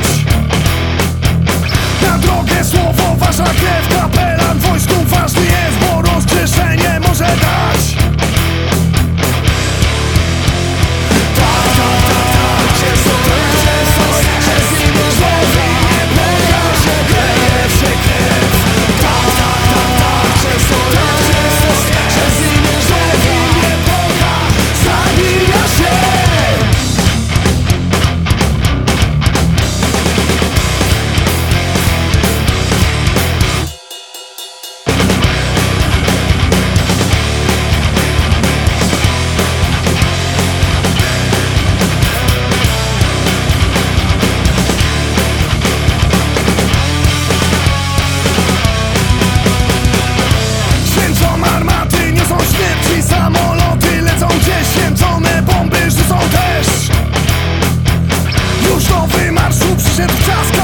dać do wymarszu przyszedł